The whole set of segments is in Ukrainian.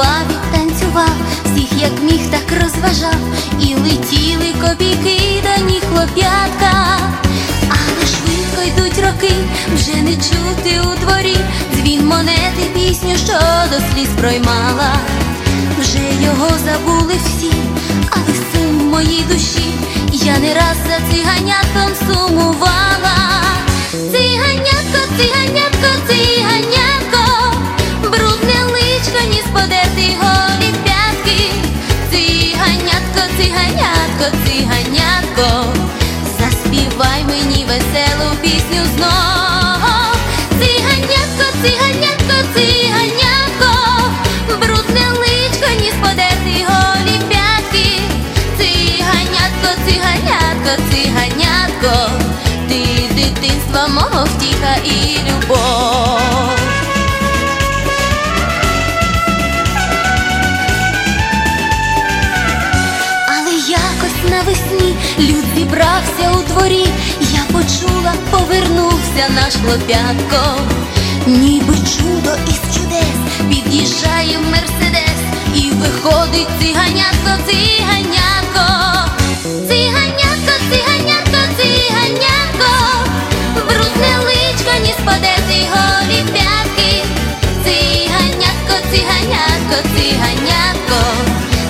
співав і танцював, всіх як міг, так розважав, і летіли копійки дані хлоп'ятка. Але швидко йдуть роки, вже не чути у дворі дзвін монети, пісню, що до сліз проймала. Вже його забули всі, але сум в моїй душі, я не раз за циганятком сумувала. Циганятко, циганятко, циганятко, Циганятко, циганятко, брудне личко, ні сподерти голі п'ятки. Циганятко, циганятко, циганятко, ти дитинства мого втіха і любов. Але якось навесні люд зібрався у дворі, я почула, повернувся наш хлоп'ятко, ніби чудо із чудес, під'їжджає мерседес і виходить циганятко, циганятко, циганятко, циганятко, циганятко, брудне личко, ні спадети голі п'ятки, циганятко, циганятко, циганятко.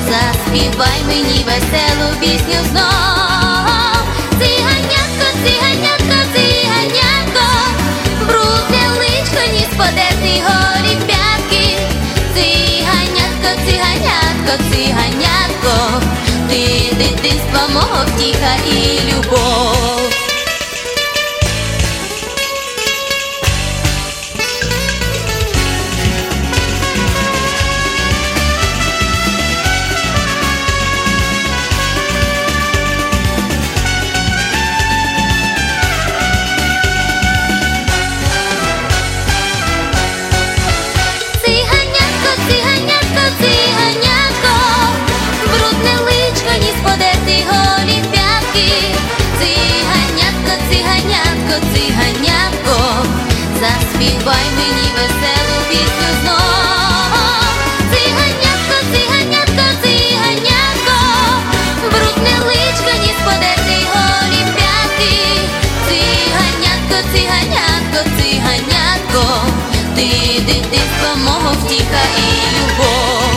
Заспівай мені веселу пісню знов ні голі п'ятки. Циганятко, циганятко, циганятко. Ти дитинство мого втіха і любов заспівай мені веселу пісню знов. Циганятко, циганятко, циганятко, брудне личко, ні сподерти голі п'яти Циганятко, циганятко, циганятко, ти дитинство мого втіха і любов.